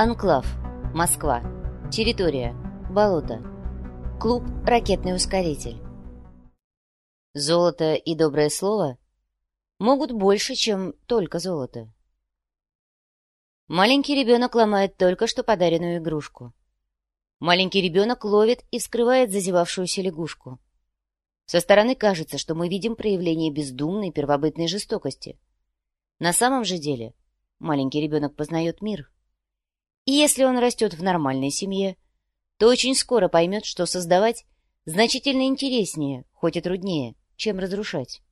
Анклав. Москва. Территория. Болото. Клуб «Ракетный ускоритель». Золото и доброе слово могут больше, чем только золото. Маленький ребенок ломает только что подаренную игрушку. Маленький ребенок ловит и вскрывает зазевавшуюся лягушку. Со стороны кажется, что мы видим проявление бездумной первобытной жестокости. На самом же деле маленький ребенок познает мир — и если он растет в нормальной семье, то очень скоро поймет, что создавать значительно интереснее, хоть и труднее, чем разрушать.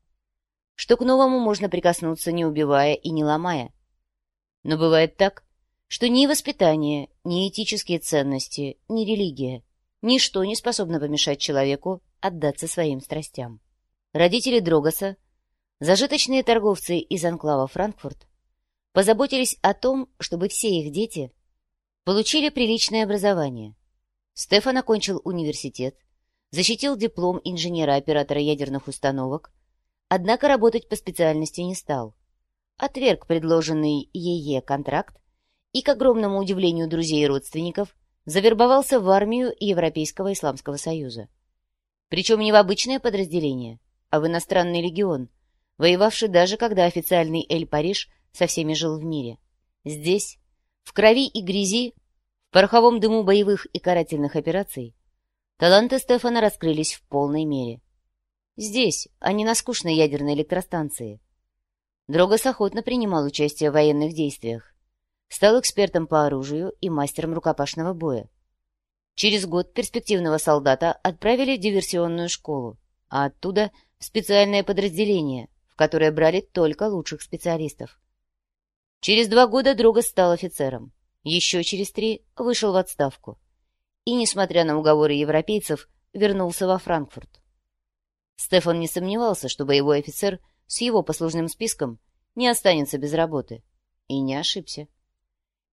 Что к новому можно прикоснуться, не убивая и не ломая. Но бывает так, что ни воспитание, ни этические ценности, ни религия, ничто не способно помешать человеку отдаться своим страстям. Родители Дрогоса, зажиточные торговцы из анклава Франкфурт, позаботились о том, чтобы все их дети Получили приличное образование. Стефан окончил университет, защитил диплом инженера-оператора ядерных установок, однако работать по специальности не стал. Отверг предложенный ЕЕ контракт и, к огромному удивлению друзей и родственников, завербовался в армию Европейского Исламского Союза. Причем не в обычное подразделение, а в иностранный легион, воевавший даже когда официальный Эль-Париж со всеми жил в мире. Здесь, в крови и грязи, в пороховом дыму боевых и карательных операций, таланты Стефана раскрылись в полной мере. Здесь, а не на скучной ядерной электростанции. Дрогос охотно принимал участие в военных действиях. Стал экспертом по оружию и мастером рукопашного боя. Через год перспективного солдата отправили в диверсионную школу, а оттуда в специальное подразделение, в которое брали только лучших специалистов. Через два года друга стал офицером. Еще через три вышел в отставку. И, несмотря на уговоры европейцев, вернулся во Франкфурт. Стефан не сомневался, что боевой офицер с его послужным списком не останется без работы. И не ошибся.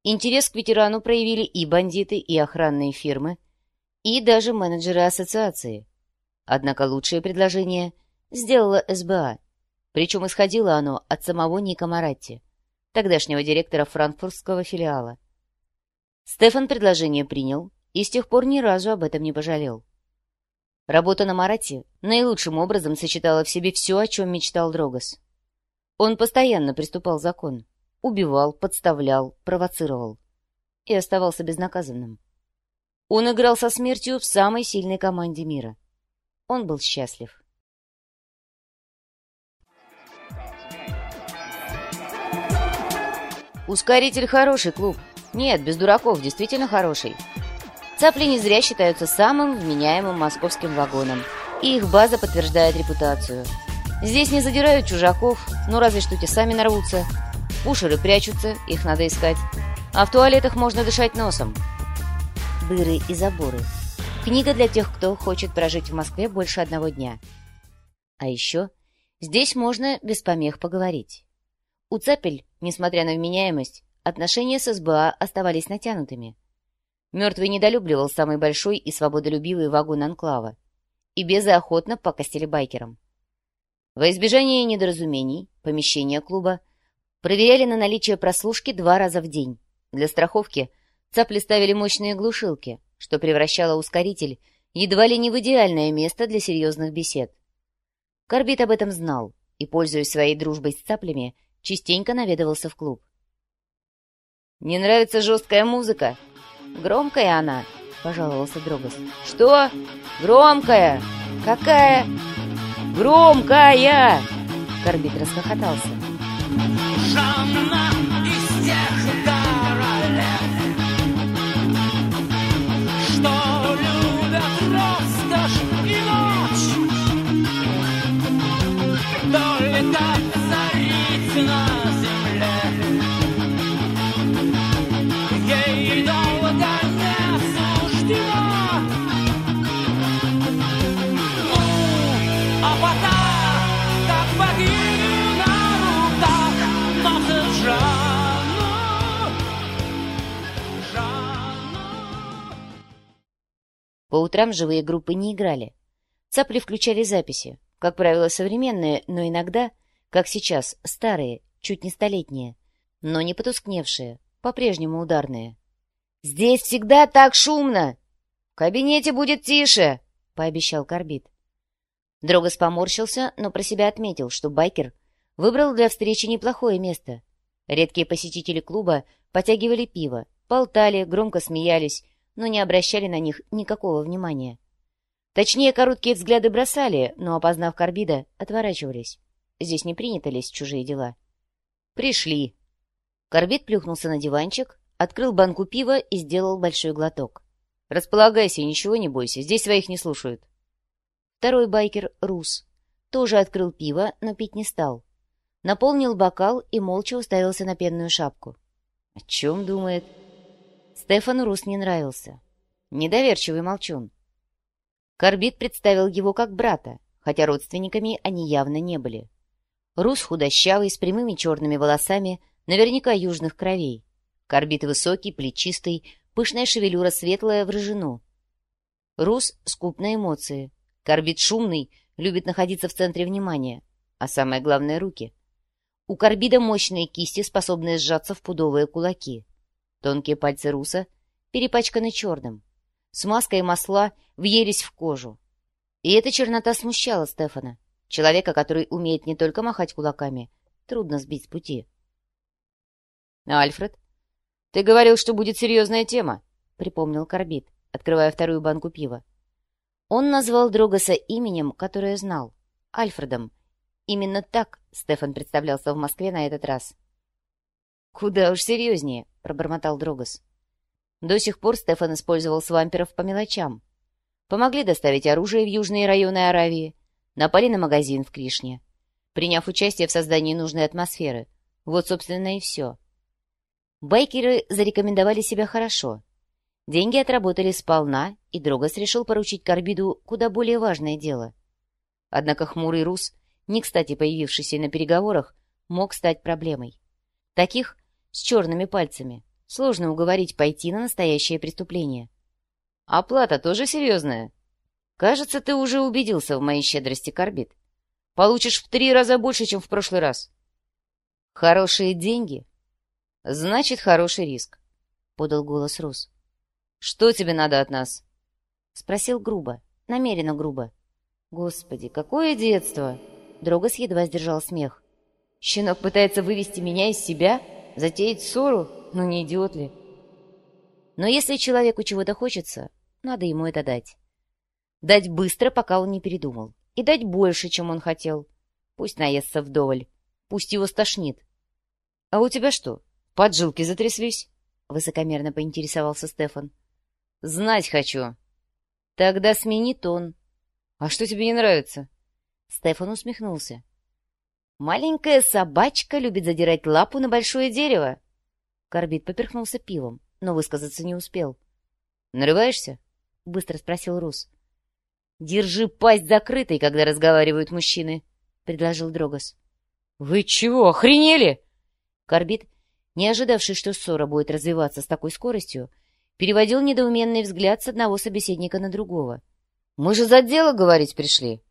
Интерес к ветерану проявили и бандиты, и охранные фирмы, и даже менеджеры ассоциации. Однако лучшее предложение сделала СБА, причем исходило оно от самого Ника Маратти тогдашнего директора франкфуртского филиала. Стефан предложение принял и с тех пор ни разу об этом не пожалел. Работа на Марате наилучшим образом сочетала в себе все, о чем мечтал Дрогос. Он постоянно приступал закон, убивал, подставлял, провоцировал и оставался безнаказанным. Он играл со смертью в самой сильной команде мира. Он был счастлив. Ускоритель хороший клуб. Нет, без дураков, действительно хороший. Цапли не зря считаются самым вменяемым московским вагоном. И их база подтверждает репутацию. Здесь не задирают чужаков, ну разве что те сами нарвутся. Пушеры прячутся, их надо искать. А в туалетах можно дышать носом. Дыры и заборы. Книга для тех, кто хочет прожить в Москве больше одного дня. А еще здесь можно без помех поговорить. У Цапель, несмотря на вменяемость, отношения с СБА оставались натянутыми. Мертвый недолюбливал самый большой и свободолюбивый вагон Анклава и безохотно покостили байкерам. Во избежание недоразумений, помещения клуба проверяли на наличие прослушки два раза в день. Для страховки цапли ставили мощные глушилки, что превращало ускоритель едва ли не в идеальное место для серьезных бесед. Корбит об этом знал и, пользуясь своей дружбой с цаплями, частенько наведывался в клуб. «Не нравится жесткая музыка?» «Громкая она», — пожаловался Дрогос. «Что? Громкая? Какая?» «Громкая!» Корбит расхохотался. «Жанна из тех По утрам живые группы не играли. Цапли включали записи, как правило, современные, но иногда, как сейчас, старые, чуть не столетние, но не потускневшие, по-прежнему ударные. «Здесь всегда так шумно! В кабинете будет тише!» — пообещал Корбит. Дрогос поморщился, но про себя отметил, что байкер выбрал для встречи неплохое место. Редкие посетители клуба потягивали пиво, болтали, громко смеялись, но не обращали на них никакого внимания. Точнее, короткие взгляды бросали, но, опознав Карбида, отворачивались. Здесь не принято лезть в чужие дела. «Пришли!» Корбид плюхнулся на диванчик, открыл банку пива и сделал большой глоток. «Располагайся, ничего не бойся, здесь своих не слушают». Второй байкер, Рус, тоже открыл пиво, но пить не стал. Наполнил бокал и молча уставился на пенную шапку. О чем думает? Стефану Рус не нравился. Недоверчивый молчун. Корбит представил его как брата, хотя родственниками они явно не были. Рус худощавый, с прямыми черными волосами, наверняка южных кровей. Корбит высокий, плечистый, пышная шевелюра светлая в рыжину. Рус скуп на эмоции. Корбит шумный, любит находиться в центре внимания. А самое главное — руки. У Корбида мощные кисти, способные сжаться в пудовые кулаки. Тонкие пальцы Руса перепачканы черным. Смазка и масла въелись в кожу. И эта чернота смущала Стефана, человека, который умеет не только махать кулаками, трудно сбить с пути. «Альфред, ты говорил, что будет серьезная тема», — припомнил Корбит, открывая вторую банку пива. Он назвал Дрогоса именем, которое знал — Альфредом. Именно так Стефан представлялся в Москве на этот раз. «Куда уж серьезнее», — пробормотал Дрогос. До сих пор Стефан использовал свамперов по мелочам. Помогли доставить оружие в южные районы Аравии, напали на магазин в Кришне, приняв участие в создании нужной атмосферы. Вот, собственно, и все. Байкеры зарекомендовали себя хорошо. Деньги отработали сполна, и Дрогос решил поручить Карбиду куда более важное дело. Однако хмурый рус, не кстати появившийся на переговорах, мог стать проблемой. Таких с черными пальцами Сложно уговорить пойти на настоящее преступление. Оплата тоже серьезная. Кажется, ты уже убедился в моей щедрости, Корбит. Получишь в три раза больше, чем в прошлый раз. Хорошие деньги? Значит, хороший риск, — подал голос Рус. Что тебе надо от нас? Спросил грубо, намеренно грубо. Господи, какое детство! Дрогос едва сдержал смех. Щенок пытается вывести меня из себя, затеять ссору, ну не идиот ли? Но если человеку чего-то хочется, надо ему это дать. Дать быстро, пока он не передумал. И дать больше, чем он хотел. Пусть наестся вдоволь. Пусть его стошнит. — А у тебя что, поджилки затряслись? — высокомерно поинтересовался Стефан. — Знать хочу. — Тогда смени тон. — А что тебе не нравится? Стефан усмехнулся. — Маленькая собачка любит задирать лапу на большое дерево. Корбит поперхнулся пивом, но высказаться не успел. «Нарываешься?» — быстро спросил Рус. «Держи пасть закрытой, когда разговаривают мужчины», — предложил Дрогос. «Вы чего, охренели?» Корбит, не ожидавший, что ссора будет развиваться с такой скоростью, переводил недоуменный взгляд с одного собеседника на другого. «Мы же за дело говорить пришли!»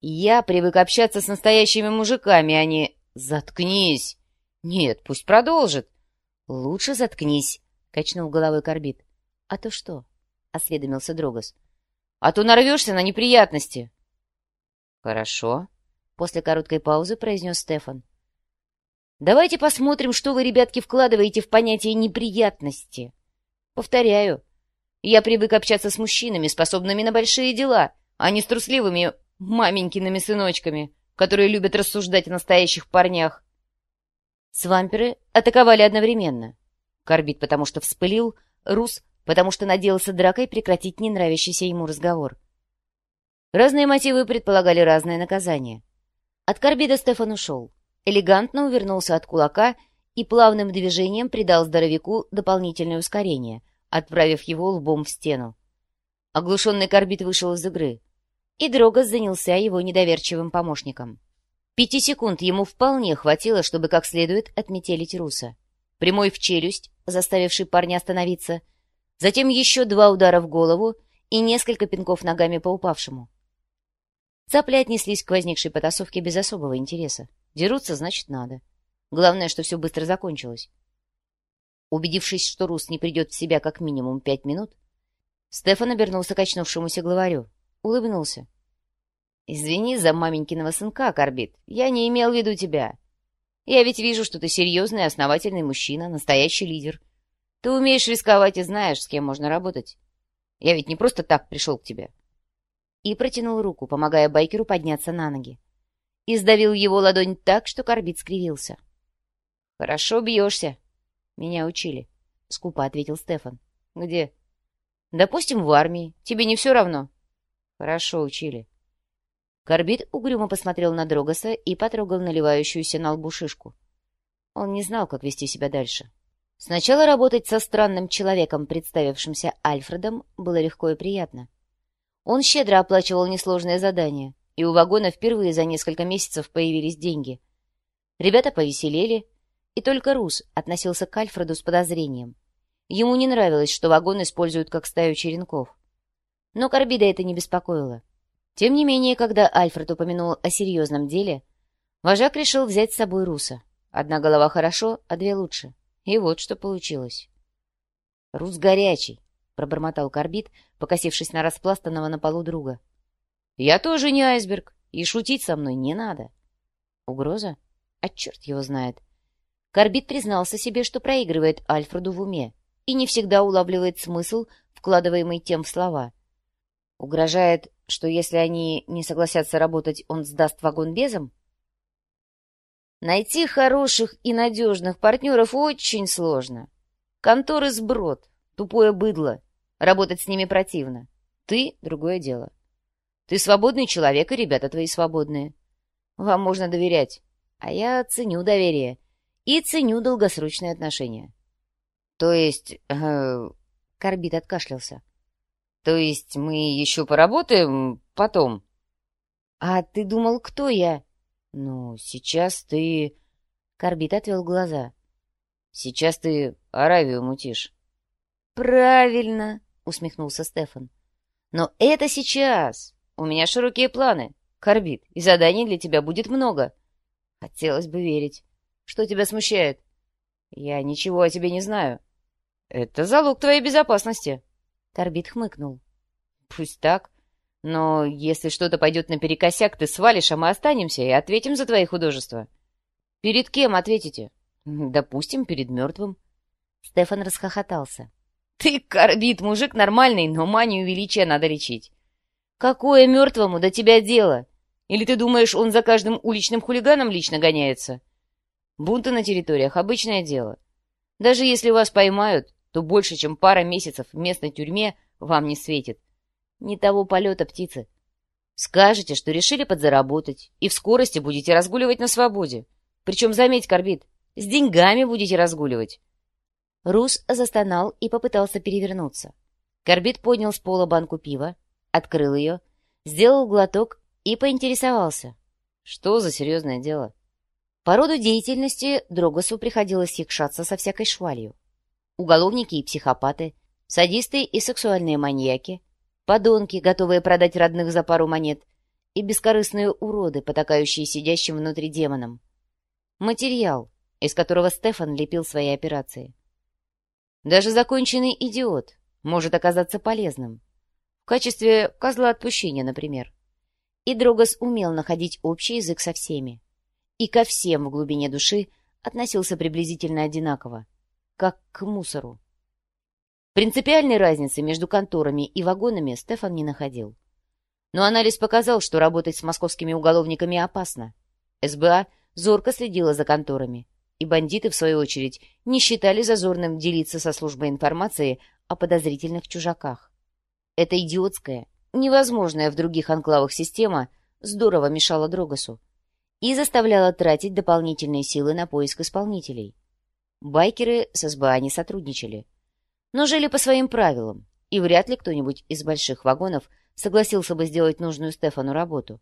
«Я привык общаться с настоящими мужиками, а не...» «Заткнись!» «Нет, пусть продолжит!» «Лучше заткнись», — качнул головой Корбит. «А то что?» — осведомился Дрогос. «А то нарвешься на неприятности». «Хорошо», — после короткой паузы произнес Стефан. «Давайте посмотрим, что вы, ребятки, вкладываете в понятие неприятности. Повторяю, я привык общаться с мужчинами, способными на большие дела, а не с трусливыми маменькиными сыночками, которые любят рассуждать о настоящих парнях. Свамперы атаковали одновременно. Корбит потому что вспылил, Рус потому что надеялся дракой прекратить ненравящийся ему разговор. Разные мотивы предполагали разное наказание. От Корбида Стефан ушел, элегантно увернулся от кулака и плавным движением придал здоровяку дополнительное ускорение, отправив его лбом в стену. Оглушенный Корбит вышел из игры, и Дрогос занялся его недоверчивым помощником. Пяти секунд ему вполне хватило, чтобы как следует отметелить Руса. Прямой в челюсть, заставивший парня остановиться, затем еще два удара в голову и несколько пинков ногами по упавшему. Цапли отнеслись к возникшей потасовке без особого интереса. Дерутся, значит, надо. Главное, что все быстро закончилось. Убедившись, что Рус не придет в себя как минимум пять минут, Стефан обернулся к очнувшемуся главарю. Улыбнулся. «Извини за маменькиного сынка, Корбит. Я не имел в виду тебя. Я ведь вижу, что ты серьезный, основательный мужчина, настоящий лидер. Ты умеешь рисковать и знаешь, с кем можно работать. Я ведь не просто так пришел к тебе». И протянул руку, помогая байкеру подняться на ноги. И сдавил его ладонь так, что Корбит скривился. «Хорошо бьешься. Меня учили», — скупо ответил Стефан. «Где?» «Допустим, в армии. Тебе не все равно?» «Хорошо учили». Корбит угрюмо посмотрел на Дрогоса и потрогал наливающуюся на лбу шишку. Он не знал, как вести себя дальше. Сначала работать со странным человеком, представившимся Альфредом, было легко и приятно. Он щедро оплачивал несложные задания, и у вагона впервые за несколько месяцев появились деньги. Ребята повеселели, и только Рус относился к Альфреду с подозрением. Ему не нравилось, что вагон используют как стаю черенков. Но Карбида это не беспокоило. Тем не менее, когда Альфред упомянул о серьезном деле, вожак решил взять с собой Руса. Одна голова хорошо, а две лучше. И вот что получилось. «Рус горячий», — пробормотал Корбит, покосившись на распластанного на полу друга. «Я тоже не айсберг, и шутить со мной не надо». «Угроза? А черт его знает». Корбит признался себе, что проигрывает Альфреду в уме и не всегда улавливает смысл, вкладываемый тем в слова. Угрожает, что если они не согласятся работать, он сдаст вагон безом? Найти хороших и надежных партнеров очень сложно. Конторы сброд, тупое быдло. Работать с ними противно. Ты — другое дело. Ты свободный человек, и ребята твои свободные. Вам можно доверять. А я ценю доверие и ценю долгосрочные отношения. То есть... Э, Корбит откашлялся. То есть мы еще поработаем потом? А ты думал, кто я? «Ну, сейчас ты...» Корбит отвел глаза. «Сейчас ты Аравию мутишь». «Правильно!» — усмехнулся Стефан. «Но это сейчас! У меня широкие планы, Корбит, и заданий для тебя будет много. Хотелось бы верить. Что тебя смущает?» «Я ничего о тебе не знаю». «Это залог твоей безопасности». Корбит хмыкнул. «Пусть так. Но если что-то пойдет наперекосяк, ты свалишь, а мы останемся и ответим за твои художества. Перед кем ответите? Допустим, перед мертвым. Стефан расхохотался. Ты, корбит, мужик нормальный, но манию величия надо лечить. Какое мертвому до тебя дело? Или ты думаешь, он за каждым уличным хулиганом лично гоняется? Бунты на территориях — обычное дело. Даже если вас поймают, то больше, чем пара месяцев в местной тюрьме вам не светит. Не того полета птицы. Скажете, что решили подзаработать, и в скорости будете разгуливать на свободе. Причем, заметь, Корбит, с деньгами будете разгуливать. Рус застонал и попытался перевернуться. Корбит поднял с пола банку пива, открыл ее, сделал глоток и поинтересовался. Что за серьезное дело? По роду деятельности Дрогосу приходилось якшаться со всякой швалью. Уголовники и психопаты, садисты и сексуальные маньяки, подонки, готовые продать родных за пару монет, и бескорыстные уроды, потакающие сидящим внутри демонам. Материал, из которого Стефан лепил свои операции. Даже законченный идиот может оказаться полезным. В качестве козла отпущения, например. И Дрогос умел находить общий язык со всеми. И ко всем в глубине души относился приблизительно одинаково, как к мусору. Принципиальной разницы между конторами и вагонами Стефан не находил. Но анализ показал, что работать с московскими уголовниками опасно. СБА зорко следила за конторами, и бандиты, в свою очередь, не считали зазорным делиться со службой информации о подозрительных чужаках. Эта идиотская, невозможная в других анклавах система здорово мешала Дрогосу и заставляла тратить дополнительные силы на поиск исполнителей. Байкеры с СБА не сотрудничали — но жили по своим правилам, и вряд ли кто-нибудь из больших вагонов согласился бы сделать нужную Стефану работу.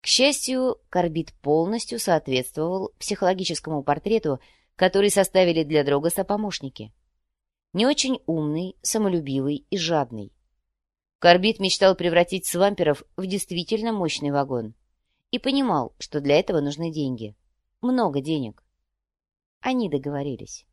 К счастью, Корбит полностью соответствовал психологическому портрету, который составили для Дрогоса помощники. Не очень умный, самолюбивый и жадный. Корбит мечтал превратить свамперов в действительно мощный вагон и понимал, что для этого нужны деньги. Много денег. Они договорились.